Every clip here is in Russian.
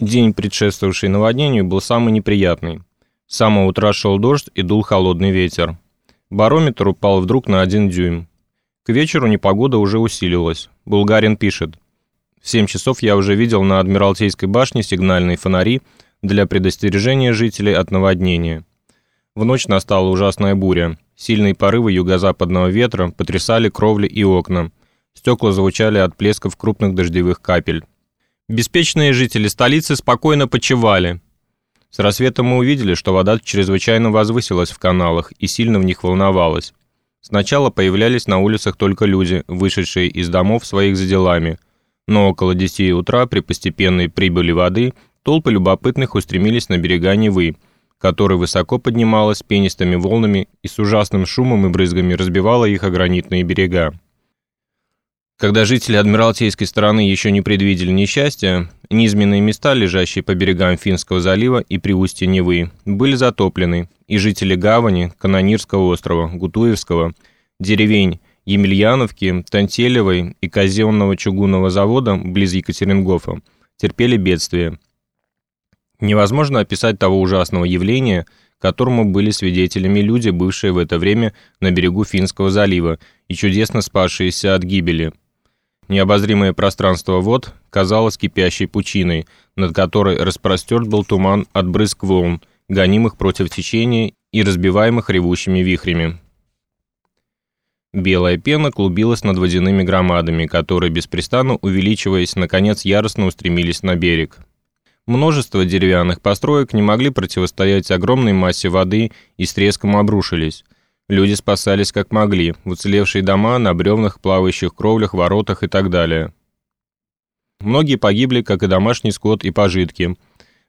День, предшествовавший наводнению, был самый неприятный. С самого утра шел дождь и дул холодный ветер. Барометр упал вдруг на один дюйм. К вечеру непогода уже усилилась. Булгарин пишет. В 7 часов я уже видел на Адмиралтейской башне сигнальные фонари для предостережения жителей от наводнения. В ночь настала ужасная буря. Сильные порывы юго-западного ветра потрясали кровли и окна. Стекла звучали от плесков крупных дождевых капель. Беспечные жители столицы спокойно почивали. С рассветом мы увидели, что вода чрезвычайно возвысилась в каналах и сильно в них волновалась. Сначала появлялись на улицах только люди, вышедшие из домов своих за делами, но около 10 утра при постепенной прибыли воды толпы любопытных устремились на берега Невы, которая высоко поднималась пенистыми волнами и с ужасным шумом и брызгами разбивала их о гранитные берега. Когда жители Адмиралтейской стороны еще не предвидели несчастья, низменные места, лежащие по берегам Финского залива и при устье Невы, были затоплены, и жители гавани, Канонирского острова, Гутуевского, деревень Емельяновки, Тантелевой и казенного чугунного завода близ Екатерингофа терпели бедствие. Невозможно описать того ужасного явления, которому были свидетелями люди, бывшие в это время на берегу Финского залива и чудесно спасшиеся от гибели – Необозримое пространство вод казалось кипящей пучиной, над которой распростерт был туман от брызг волн, гонимых против течения и разбиваемых ревущими вихрями. Белая пена клубилась над водяными громадами, которые, беспрестанно увеличиваясь, наконец яростно устремились на берег. Множество деревянных построек не могли противостоять огромной массе воды и с треском обрушились – Люди спасались как могли, в уцелевшие дома, на бревнах, плавающих кровлях, воротах и так далее. Многие погибли, как и домашний скот и пожитки.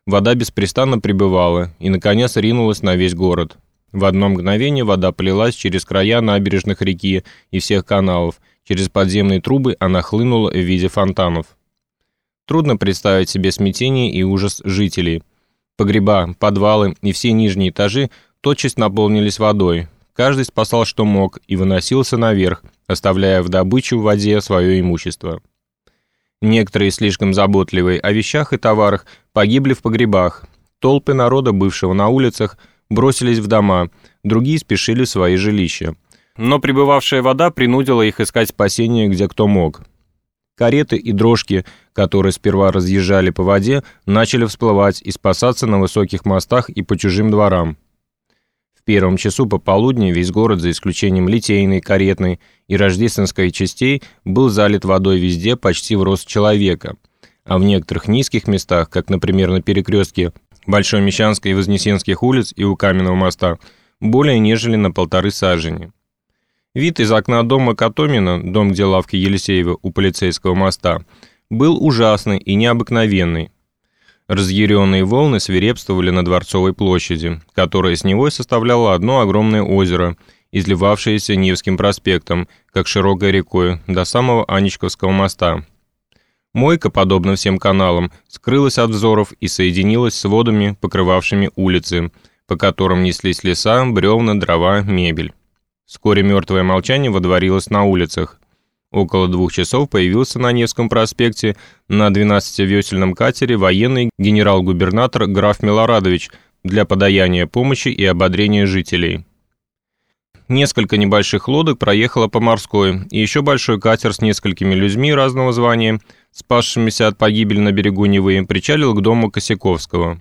Вода беспрестанно прибывала и, наконец, ринулась на весь город. В одно мгновение вода полилась через края набережных реки и всех каналов, через подземные трубы она хлынула в виде фонтанов. Трудно представить себе смятение и ужас жителей. Погреба, подвалы и все нижние этажи тотчас наполнились водой, Каждый спасал, что мог, и выносился наверх, оставляя в добычу в воде свое имущество. Некоторые, слишком заботливые о вещах и товарах, погибли в погребах. Толпы народа, бывшего на улицах, бросились в дома, другие спешили в свои жилища. Но прибывавшая вода принудила их искать спасение где кто мог. Кареты и дрожки, которые сперва разъезжали по воде, начали всплывать и спасаться на высоких мостах и по чужим дворам первом часу пополудни весь город, за исключением Литейной, Каретной и Рождественской частей, был залит водой везде почти в рост человека, а в некоторых низких местах, как, например, на перекрестке Большой Мещанской и Вознесенских улиц и у Каменного моста, более нежели на полторы сажени. Вид из окна дома Катомина, дом, где лавки Елисеева у полицейского моста, был ужасный и необыкновенный, Разъяренные волны свирепствовали на Дворцовой площади, которая с него составляла одно огромное озеро, изливавшееся Невским проспектом, как широкой рекой, до самого Анечковского моста. Мойка, подобно всем каналам, скрылась от взоров и соединилась с водами, покрывавшими улицы, по которым неслись леса, бревна, дрова, мебель. Вскоре мертвое молчание водворилось на улицах. Около двух часов появился на Невском проспекте на 12-весельном катере военный генерал-губернатор граф Милорадович для подаяния помощи и ободрения жителей. Несколько небольших лодок проехало по морской, и еще большой катер с несколькими людьми разного звания, спасшимися от погибели на берегу Невы, причалил к дому Косяковского.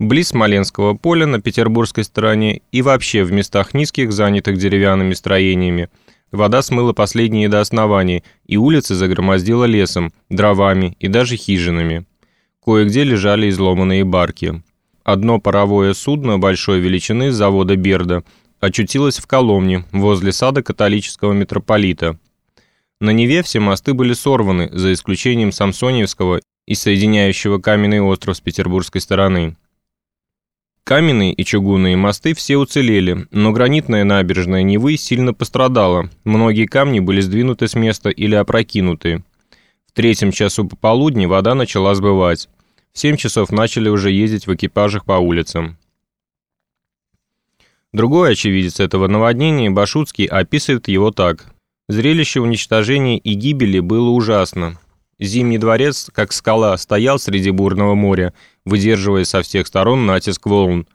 Близ Смоленского поля на петербургской стороне и вообще в местах низких, занятых деревянными строениями – Вода смыла последние до основания, и улицы загромоздила лесом, дровами и даже хижинами. Кое-где лежали изломанные барки. Одно паровое судно большой величины завода Берда очутилось в Коломне, возле сада католического митрополита. На Неве все мосты были сорваны, за исключением Самсоневского и соединяющего каменный остров с петербургской стороны. Каменные и чугунные мосты все уцелели, но гранитная набережная Невы сильно пострадала, многие камни были сдвинуты с места или опрокинуты. В третьем часу пополудни вода начала сбывать. В семь часов начали уже ездить в экипажах по улицам. Другой очевидец этого наводнения, Башутский, описывает его так. Зрелище уничтожения и гибели было ужасно. Зимний дворец, как скала, стоял среди бурного моря, выдерживая со всех сторон натиск волн,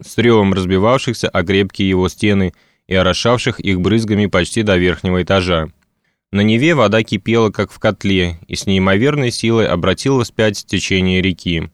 с ревом разбивавшихся о крепкие его стены и орошавших их брызгами почти до верхнего этажа. На Неве вода кипела, как в котле, и с неимоверной силой обратила вспять течение реки.